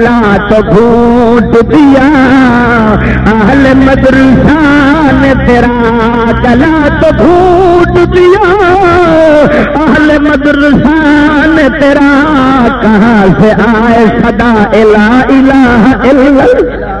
لا تو گھوٹ دیا، اہل مدرسہ نے تیرا کلا تو گھوٹ دیا۔ اہل مدرسہ نے تیرا کہاں سے آئے؟ صدا الہ الہ الا